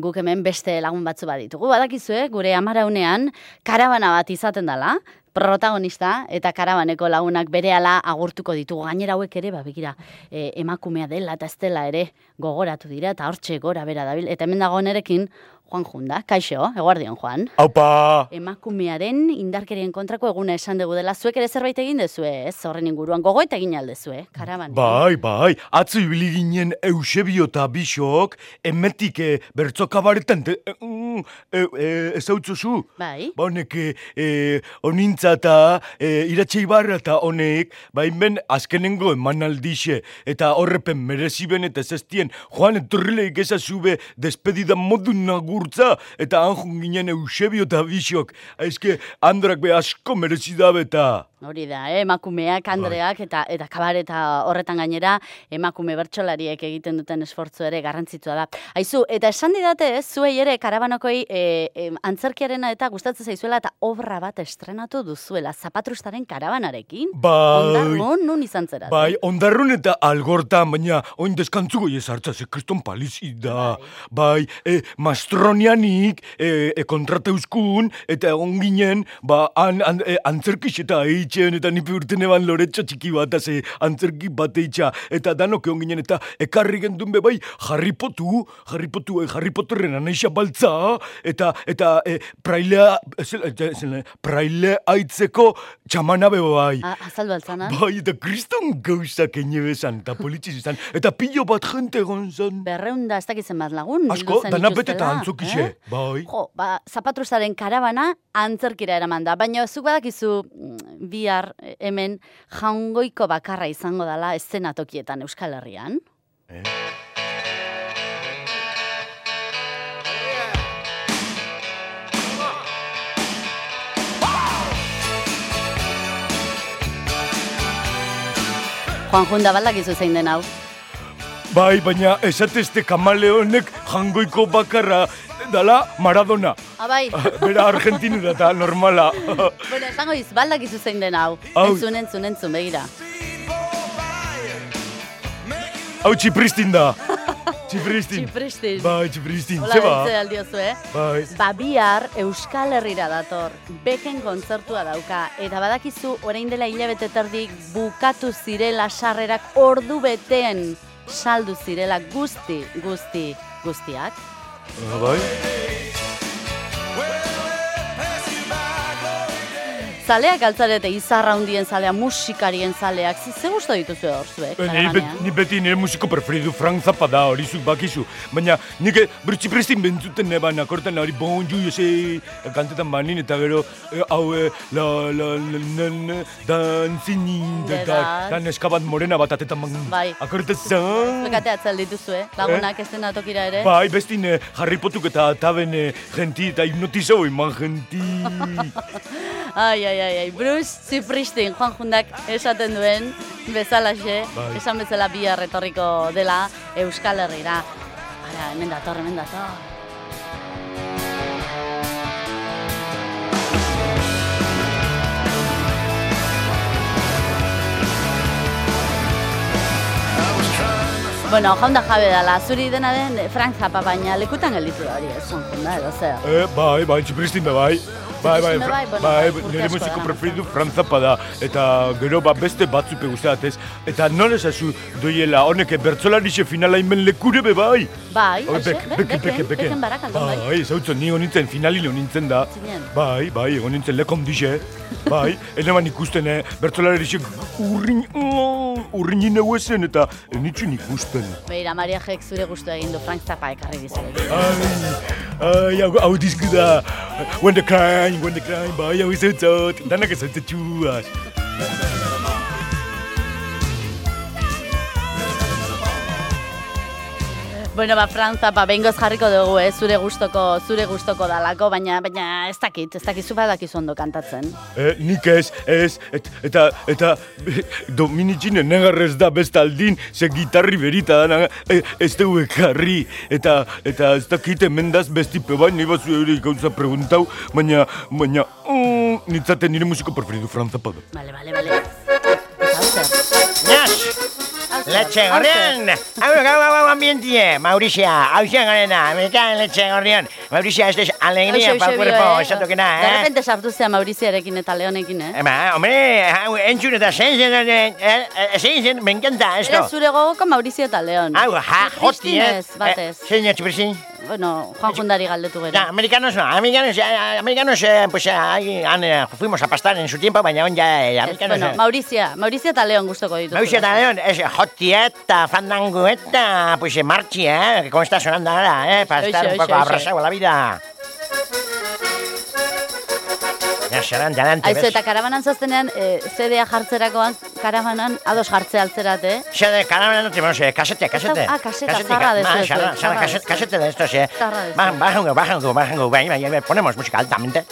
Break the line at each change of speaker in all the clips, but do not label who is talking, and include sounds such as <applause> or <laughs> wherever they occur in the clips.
guk hemen beste lagun batzu baditugu. Badakizue, gure amaraunean karabana bat izaten dela, protagonista eta karabaneko lagunak berehala agurtuko ditugu. Gainera hauek ere, ba, begira, e, emakumea dela eta ez dela ere gogoratu dira eta hortxe gora bera dabil. Eta hemen dago nerekin, Juan Junda, kaixo, eguardion Juan.
Aupa!
Emakumearen indarkerien kontrako eguna esan dugu dela. Zuek ere zerbait egin dezue, ez? Horren inguruan gogo eta egin aldezue, karabanean.
Bai, bai, atzo ibili ginen Eusebio eta Bixok, emetik e, bertzokabaretan, te, e, mm, e, e, ez hau zu?
Bai.
Ba, honek, e, e, onintza eta e, iratxe ibarra eta honek, ba, inben azkenengo eman aldixe, eta horrepen mereziben eta zestien, joan etorrileik ezazube despedida modu nagurtza, eta anjun ginen Eusebio eta Bixok, aizke andrak be asko merezidabe eta...
Hori da, eh? emakumeak, Andreak eta eta kabareta horretan gainera emakume bertsolariek egiten duten esfortzu ere garrantzitsua da. Aizu, eta esan didate, ez, zuei ere karabanokoi e, e, antzerkiarena eta gustatzen zaizuela eta obra bat estrenatu duzuela zapatrustaren karabanarekin.
Bai.
Ondarrun, nun izan zera?
Bai, ondarrun eta algortan, baina oin deskantzugo ezartza, ze kriston palizi da. Bai, e, mastronianik e, e, kontrateuzkun, eta egon ginen, ba, an, an, e, antzerkix eta eitxean, eta nipi urten eban loretxo txiki bat, ze antzerki bat eitxa, eta danok egon ginen, eta ekarri gendun be, bai, Harry Potu, Harry Potu, e, Harry Potterren anaixa baltza, eta, eta, e, prailea, zela, zela, praile aitzeko txamana be, bai.
A, azaldu altzana?
Bai, eta kriston gauzak bezan, eta politxiz izan, eta pilo bat jente egon zan.
Berreunda, ez dakitzen bat lagun.
Asko, dana bete eta antzukixe,
eh?
bai.
Jo, ba, zapatrustaren karabana antzerkira eraman da, baina zuk badakizu bihar eh, hemen jaungoiko bakarra izango dela eszenatokietan Euskal Herrian.
Eh?
Juan Junda baldakizu zein den hau.
Bai, baina esatezte kamaleonek jangoiko bakarra dala Maradona.
Abai,
Bera Argentinera eta normala. <laughs>
bueno, esango iz, baldakizu zein den hau.
Hau.
Entzun, entzun, entzun, begira.
Hau txipristin da. <laughs> Txipristin.
Txipristin.
Bai, txipristin.
Hola,
Zeba?
bentze aldiozu, eh?
Bai.
Ba, bihar Euskal Herrira dator, beken kontzertua dauka, eta badakizu orain dela hilabete terdik bukatu zirela sarrerak ordu beteen saldu zirela guzti, guzti, guztiak.
Bai.
Zaleak altzarete izarra hundien zalea, musikarien zaleak, ze, gusto dituzu hor zuek,
Eh, Ni, bet, ni beti nire musiko preferidu Frank Zappa da, hori zuk bakizu. Baina nik bertxipristin bentzuten neban, akortan hori bon ju, jose, kantetan banin, eta gero, eh, hau, eh, la, la, la, la, la, danzinin, da, da, da, neska bat morena bat atetan ban,
Bai.
akortan zan.
Bekate atzal dituzu, eh? Lagunak ez dena tokira ere.
Bai, bestin eh, Harry Potuk eta taben eh, genti eta hipnotizau eman genti. <laughs>
Ai, ai, ai, ai, Bruce Zipristin, Juan Jundak esaten duen bezalaxe,
Bai.
esan bezala bihar etorriko dela Euskal Herrira. Ara, hemen dator, hemen dator. Bueno, jaunda jabe dela, zuri dena den Frank Zappa, baina lekutan gelditu da hori, ez Juan Junda, edo zer.
Eh, bai, bai, txipristin be bai. Bai, bai,
bai,
bai, nire musiko preferidu Frank Zappa da. Eta gero ba beste batzuk guztiat ez. Eta non ezazu doiela honek bertzolarixe finala inben lekure be bai.
Bai,
Hoi,
aixe,
bek-
be,
beke,
beken,
beke, beke.
beken barakaldon, bai.
Bai, zautzen, ni nintzen finalilo nintzen da. Bai, bai, egon nintzen lekom dixe. Bai, <laughs> eneban ikusten, eh, bertzolarixe urrin, mm, urrin ezen eta enitzun ikusten.
Beira, Maria Jek zure gustu egin du Frank Zappa ekarri dizuet.
Ai, ai, hau, hau dizku da. When the crime, when the crime, bajały se co, na nagle se czułaś.
Bueno, ba, Frank Zappa, behingoz jarriko dugu, eh, zure gustoko, zure gustoko dalako, baina, baina ez dakit, ez dakit, zupa dakizu ondo kantatzen.
Eh, nik ez, ez, et, eta, eta <laughs> Dominicine negarrez da bestaldin, ze gitarri berita dana, eh, ez dugu ekarri, eta, eta ez dakit emendaz bestipe bain, nahi batzu ere gauza preguntau, baina, baina, mm, nitzaten nire musiko preferidu Franz Zappa da.
Bale, bale,
Letxe gorrian! Hau, gau, gau, gau, ambientie, Maurizia, hau zen garena, amerikan letxe gorrian. Maurizia, ez des alegria pa cuerpo,
bio, eh?
esatokena,
De
eh?
repente sartu zea Mauriziarekin eta Leonekin, eh?
Ema, hombre, hau, entzun eta zein zen, eh, eh, zein zen, me encanta esto.
Era zure gogoko Maurizio eta Leon.
Hau, ja, joti, eh?
Batez.
Eh, Zein etxiprizin?
Bueno, Juan Jundari galdetu gero.
No, americanos no, americanos, eh, americanos, eh, pues, eh, ahí, han, eh, fuimos a pastar en su tiempo, baina on ja, eh, americanos,
bueno,
eh.
Maurizia, Maurizia eta Leon gustoko dituzu.
Maurizio eta Leon, es joti eta fandango eta, pues, eh, marchi, eh, como está sonando ahora, eh, para estar un poco
oixe.
abrasado a la vida. Serán de adelante,
Aizu, eta karabanan zaztenean, eh, CD-a jartzerakoan, karabanan, ados jartzea altzerat, eh?
Se de caravana no tenemos eh, casete, casete.
Ah,
Casete,
zarra de
ma,
esto,
zarra,
esto,
zarra,
zarra de
casete,
esto.
casete de estos, eh.
Zarra de
Ba-
esto.
Baja un baja un baja un baja un ponemos música altamente.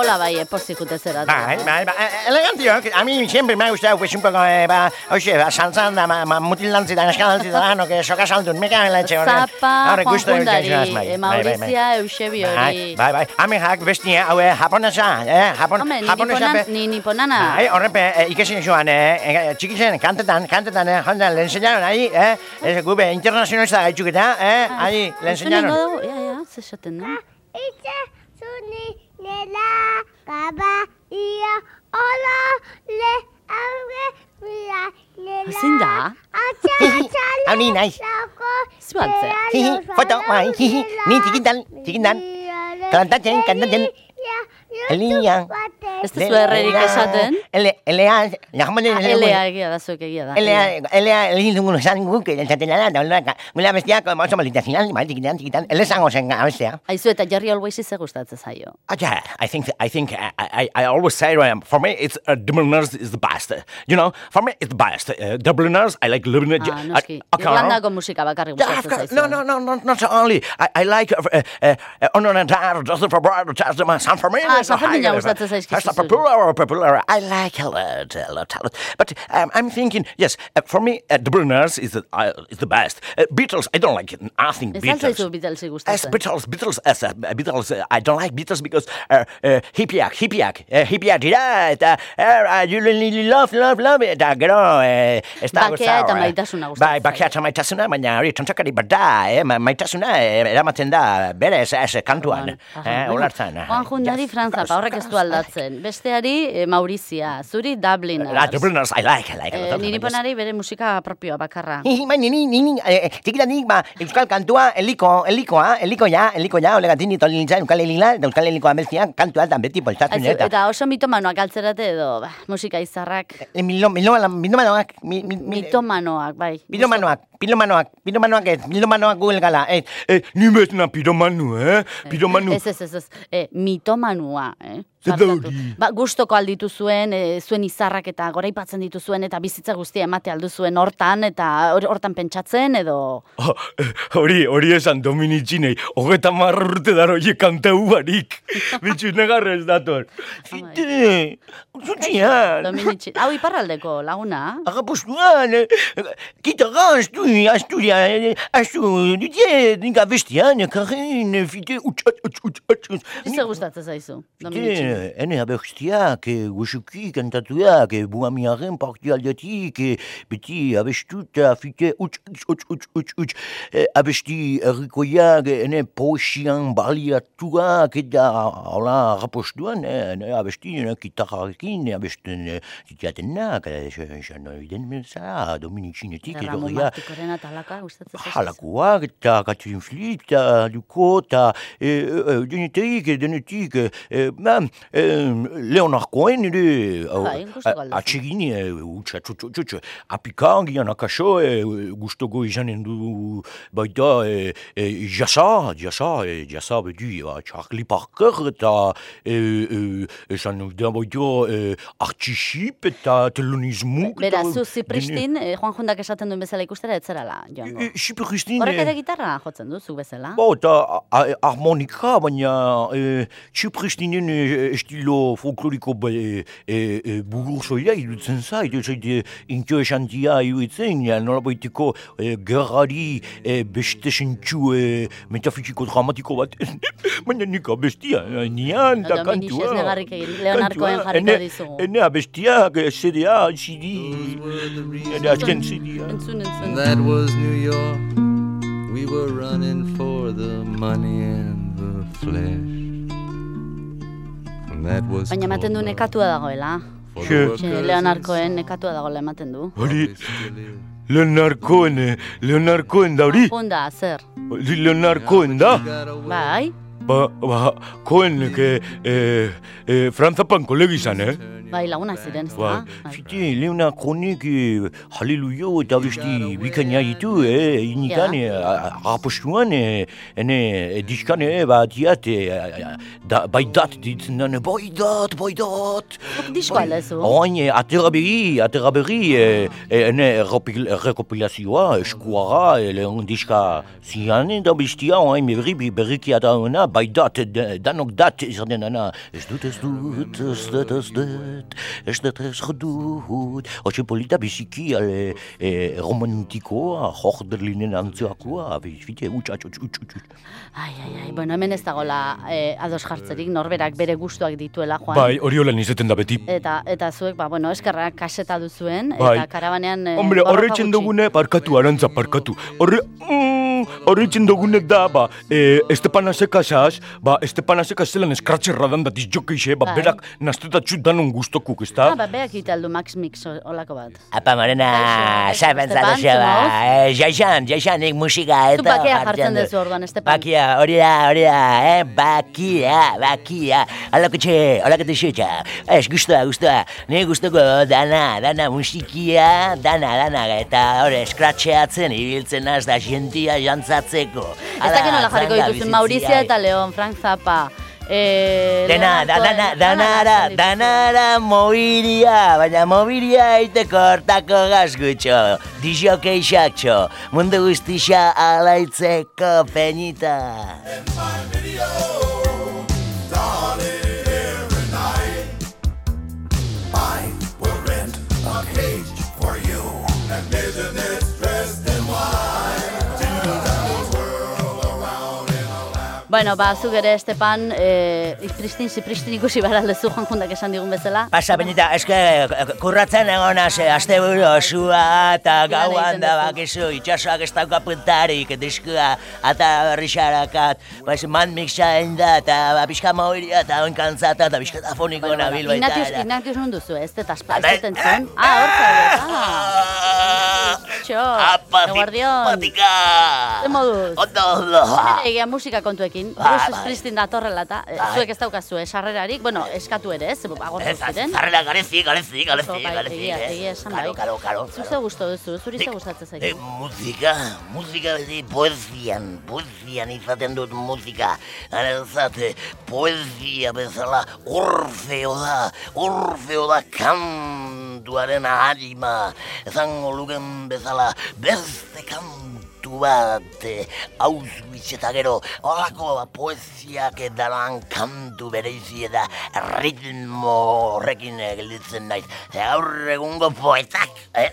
Hola bai, eh, pozik jute zerat.
Bai, bai, bai, eh, elegante, yo, que a mí siempre me ha gustado, pues, un poco, eh, ba, oye, ba, saltzan da, ma, ma, da, neskalantzi da, no, que soka saldun, me cago en la etxe horrean.
Zapa, Juan
gusto
Jundari,
euskal bai,
eh,
bai, bai, bai.
Maurizia, Eusebio
Bai,
hori.
bai, bai, amehak bestia, hau, eh, japonesa, eh, japon,
Hombre, ni
japonesa, pe-
ni niponana.
Bai, horrepe, eh, ikesin joan, eh, eh, txikitzen, kantetan, kantetan, eh, jondan, le enseñaron ahí, eh, ez gube internazionalista gaitzuketa, eh, ahí, le enseñaron.
Entzunengo dugu, ia, ia, ze esaten da.
Itxe zuni nela gaba ia ola le aurre mira nela
Ezin da.
Atxa atxale
Hau ni naiz.
Zu altzea.
Hihi, foto, bai, hihi, ni txikitan, txikitan. Kantatzen, kantatzen. Elia.
Ez duzu errerik esaten?
Ele, elea, jamonen,
Ah, Elea egia da, zuek egia da.
Elea, elea, elin dugun esan guk, esaten dara, da, olaka. Gula bestia, como oso malitazinan, txikitan, txikitan. Ele zango zen abestea.
Aizu eta Jerry Always ze gustatzen zaio.
Uh, yeah, I think I think I, I, I always say for me it's uh, Dubliners is the best. You know, for me it's the best. Uh, Dubliners I like living.
Ah, noski. Irlandako musika
of
gustatzen zaizu.
No, no, no, no, not only. I, I like uh, uh, uh, Honor and Dad, Joseph Brad, San Fermin.
Ah, San Fermin gustatzen zaizkizu zuri.
popular, popular. I like lot, a lot. But um, I'm thinking, yes, uh, for me, uh, Dubliners is the uh, is the best. Uh, Beatles, I don't like nothing.
Ez
Beatles. Beatles, Beatles, uh, Beatles, uh, I don't like Beatles because uh, uh, hippieak, hippieak, uh, hippieak dira, eta uh, you really love, love, love, eta gero, uh, ez da
Bakea eta maitasuna gustatzen
Bai, bakea eta maitasuna, baina hori tontzakari bat da, eh, ma- maitasuna eh, eramaten da, bere ez, ez kantuan, eh,
bueno,
ulertzen. eh.
Juan Jundari
Yes,
horrek ez du aldatzen. Besteari eh, Maurizia, zuri Dubliners.
Ah, Dubliners, I like, I like.
Eh, niri
yes.
ponari bere musika propioa bakarra.
Bai, nini, nini, eh, txikitan nik, ba, euskal kantua, eliko, elikoa, elikoia, elikoia, olegatin ditol nintzen, euskal elila, eta euskal elikoa bestia, kantua eta beti poltatzen,
Aizu,
eta...
eta oso mitomanoak altzerate edo, ba, musika izarrak.
Eh, Milo, milo, milomanoak, mi, mi, mi,
Mitomanoak, bai.
Pilomanoak, pilomanoak, pilomanoak ez, pilomanoak google gala, ez.
Eh, ni bezna piromanu, eh? Piromanu.
Ez, ez, ez, ez. E, mitomanua, eh? Ba, gustoko alditu zuen, e, zuen izarrak eta goraipatzen ditu zuen, eta bizitza guztia emate aldu zuen hortan, eta hor- hortan pentsatzen, edo...
Oh, eh, hori, hori esan Dominitzinei, hogeta marra urte daro hie kantau barik. <laughs> Bitxu negarra ez dator.
Fite, zutxian.
Dominitxi. Hau iparraldeko laguna.
Agapostuan, kitara, astu, asturia, astu, dute, nika bestian, karin, fite, utx, utx, utx, utx, utx.
Ze gustatzen zaizu, Dominitxi.
Fite, ene abestiak, gusuki kantatuak, buamiaren parti aldetik, beti abestuta, fite, utx, utx, utx, utx, utx, utx, abesti errikoiak, ene posian baliatuak, eta hola, rapostuan, ene abesti, ene kitarrarekin, abesten, zitiatenak, esan oiden meza, dominikxinetik,
Ramon
edorria,
Martikoren atalaka gustatzen zaizu.
Halakoak eta Catherine Flip eta Duko eta e, e, denetik, denetik, e, ba, e, Leonard Cohen ere,
Bai, gustoko aldatzen.
atsegin, e, apikang, gian akaso, e, gustoko izanen du baita, e, e, jasa, jasa, e, jasa bedi, ba, Charlie Parker eta, e, e, esan da baita, e, artxixip eta telonismuk.
Beraz, zu zipristin, eh, Juan Jundak esaten duen bezala ikustera etzerala, joango.
Xipristin,
Horrek ere gitarra jotzen du, zu bezala.
Bo, eta a- a- harmonika, baina e, e,
estilo folkloriko e, e, e, bugursoia iruditzen zait, ez zait, e, inkio esantia iruditzen, ja, nola baiteko e, gerrari e, beste sentxu e, metafiziko dramatiko bat, <laughs> baina nik abestia, e, nian, da kantua.
ez negarrik egin, Leonarkoen jarriko
ene-
dizugu.
Ene abestiak, e, CD-a, CD, ene azken CD-a.
Entzun, entzun.
And that was New York. We were running for the money and the flesh. And that was
Baina ematen du
called
nekatua dagoela.
for the
Sure.
workers
Txe, Leonarkoen nekatua dagoela ematen du.
Hori,
is.
Leonarkoen, eh, Leonarkoen da hori?
Honda, zer?
Leonarkoen da?
Bai,
Ba, ba, koen, que, eh, eh, frantzapan kolegi izan, eh?
bai lagunak ziren, ez da?
Bai.
Fite, Leona kronik, e, haleluio eta besti bikaina ditu, eh, inikan,
Ja.
e, apostuan, e, ene, e, diskan, e, ba, diat, e, da, bai dat ditzen dan, bai dat, bai dat.
Disko aldezu?
Orain, e, atera berri, atera berri, e, e, ene, rekopilazioa, eskuara, e, lehen diska zian, eta bestia, orain, berri, berriki atauna, bai dat, de- danok dat, izaten dana, ez dut, ez dut, ez dut, ez dut, ez dut, ez dut, Hoxe polita biziki, ale, e, romantikoa, jorderlinen antzeakoa, fite, utx, utx, utx, utx.
Ai, ai, ai, bueno, hemen ez dagoela eh, ados jartzerik, norberak bere gustuak dituela, Juan.
Bai, hori holan izaten da beti.
Eta, eta zuek, ba, bueno, eskerrak kaseta duzuen,
Bai.
eta karabanean... eh,
Hombre, horretzen dugune, parkatu, arantza, parkatu. Horre, mm, horretzen dugunek da, ba, e, Estepana Sekasaz, ba, Estepana Sekas zelan eskratxerra dan da dizjokeixe, ba,
Bai.
berak naztetatxut danon guztokuk, ez da?
Ah, ba, beak italdu Max Mix olako bat.
Apa, Morena,
Kaixo,
saben
Esteban,
zatu zeba.
zumoz?
Eh, jaixan, jaixan, nik musika eta...
Zu bakea jartzen duzu orduan, Esteban.
Bakia, hori da, hori da, eh, bakia, bakia. Halako txe, halako txe, Ez, guztua, guztua. Ni guztoko dana, dana musikia, dana, dana. Eta hori, eskratxeatzen, ibiltzen az da jentia jantzatzeko.
Ez dakit nola jarriko dituzun, Maurizia eta Leon, Frank Zappa. Eh,
Dena, da, dana, danara, danara mobiria, baina mobiria eiteko hortako gazgutxo, dijo keixatxo, mundu guztixa alaitzeko penita.
Bueno, ba, zuk ere, Estepan, eh, Pristin, zipristin ikusi behar aldezu Juan Jundak esan digun bezala.
Pasa, benita, eske kurratzen egona ze aste buru osua eta gauan da bakizu, itxasoak ez dauka puntarik, diskua, eta berrixarakat, pues, man mixa egin da, eta ba, pixka mobiria, eta oin kantzata, eta pixka tafoniko
Bueno,
nabil baita.
Ignatius,
eta-
Ignatius nun duzu, ez? Eta aspa, ez dut entzun. Ah, hor zaudez, ah. <laughs> Txo,
Apa,
eguardion.
simpatika!
Ze moduz?
Ondo, ondo.
Egia musika kontuekin,
Ba,
Bruce
bai.
Springsteen datorrela eta eh,
Bai.
zuek ez daukazu eh, sarrerarik, bueno, eskatu ere, ez, agortu
Ez,
ziren.
zarrela garezi, garezi, garezi, garezi.
egia,
eh.
esan bai.
karo, karo.
Zu ze gustu duzu, zuri ze gustatzen
Eh,
zaizu.
musika, musika beti poesian, poesian izaten dut musika. Harazat, poesia bezala orfeo da, orfeo da kantuaren harima. Ezango luken bezala beste kantu bat, Auschwitz eta gero, holako poesiak edalan kantu bereizi eta ritmo horrekin gelditzen naiz. Gaur egungo poetak, eh?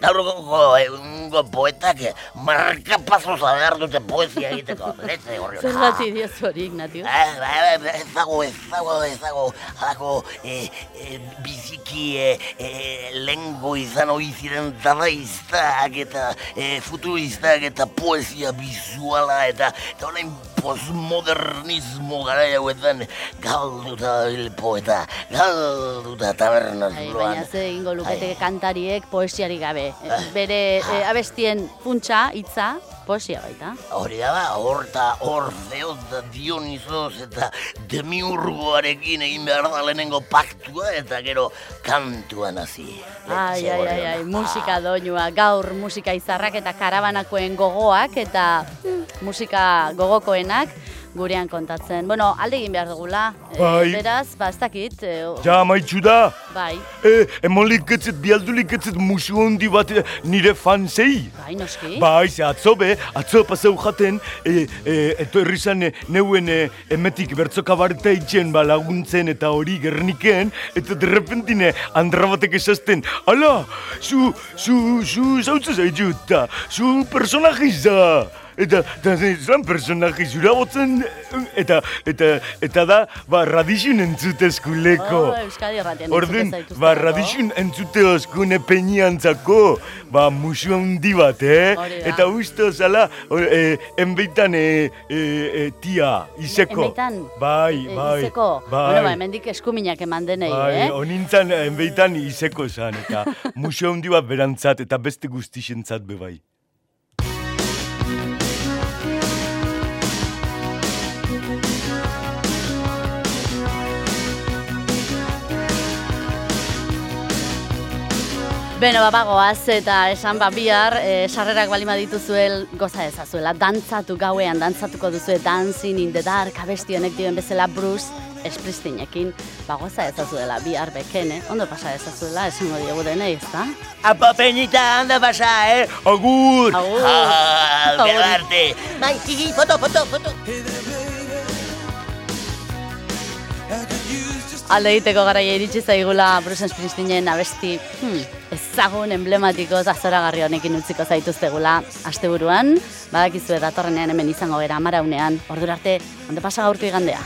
Gaur egungo egungo poetak eh, markapazoz behar dute poesia egiteko. <laughs> Letze horri.
Zer gati diozu hori, Ignatius?
Eh, Ez dago, ez dago, ez dago, halako eh, eh, biziki eh, eh, lengo izan hori ziren dadaiztak eta eh, futuristak eta poesia bizuala eta eta orain postmodernismo gara hauetan galduta hil poeta, galduta taberna
Ai,
zuloan.
baina ze egingo lukete kantariek poesiarik gabe. Bere eh, abestien funtsa, hitza, poesia baita.
Hori da ba, horta Orfeoz da Dionisos eta Demiurgoarekin egin behar da lehenengo paktua eta gero kantuan hasi.
Ai, ai, ai, ai, musika doinua, gaur musika izarrak eta karabanakoen gogoak eta mm, musika gogokoenak. Gurean kontatzen. Bueno, alde egin behar dugula. Eh,
Bai.
beraz, ba, ez dakit. o-
Ja, maitxu da.
Bai,
E, emolik etzet, bialdulik etzet musu handi bat e, nire fansei.
bai, noski.
Bai, ze atzo be, atzo pasau jaten, e, e, etorri zan e, neuen e, emetik bertzoka barta itxen ba, laguntzen eta hori gerniken, eta derrepentine andra batek esazten, ala, zu, zu, zu, zautza zaitu, eta zu personajiz da. Eta, eta zan personaji zura botzen, eta, eta, eta da, ba, radixun entzute eskuleko.
Oh, Euskadi erratean zaituzte,
ba, radixun entzute oskune peiniantzako, ba, musu handi bat, eh?
Da.
Eta usto zala, or, eh, enbeitan, eh, eh, eh, tia, izeko.
Enbeitan?
Bai,
Eh,
bai.
izeko.
Bai.
Bueno, ba, hemendik eskuminak eman denei,
Bai,
eh?
onintzan enbeitan izeko zan, eta <laughs> musu handi bat berantzat, eta beste guztixentzat be
Beno, babagoaz eta esan ba bihar, e, sarrerak balima dituzuel goza ezazuela. Dantzatu gauean, dantzatuko duzue Dancing in the Dark, abesti honek dioen bezala Bruce Springsteenekin, ba goza ezazuela bihar beken, eh? Ondo pasa ezazuela, esango diogu denei, ezta?
Apa peñita, anda pasa, eh?
Agur!
Agur!
Ah,
Agur.
gero arte. Bai,
Alde egiteko garaia iritsi zaigula Bruce Springsteenen abesti hmm, ezagun emblematiko azaragarri honekin utziko zaituztegula asteburuan, badakizue datorrenean hemen izango gera amaraunean, ordura arte, ondo pasa gaurko igandea.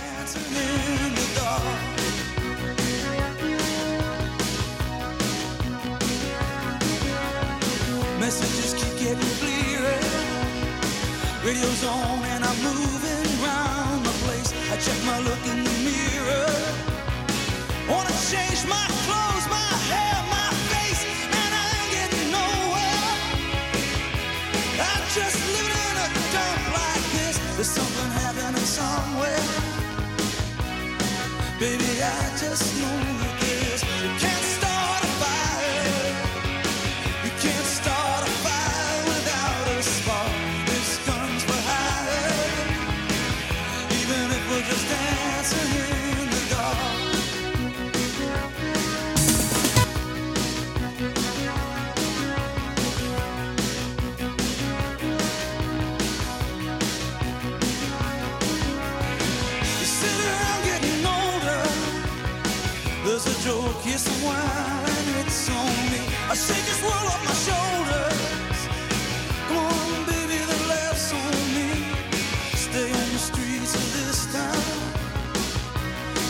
Messages keep getting clearer. Radio's on and I'm moving around the place. I check my look in the mirror. Baby, I just know it is. You can't start a fire. You can't start a fire without a spark.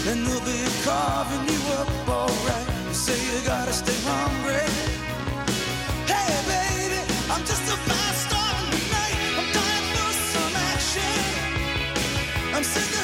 And they'll be carving you up alright. You say you gotta stay hungry. Hey, baby, I'm just a fast starting tonight. I'm dying for some action. I'm sick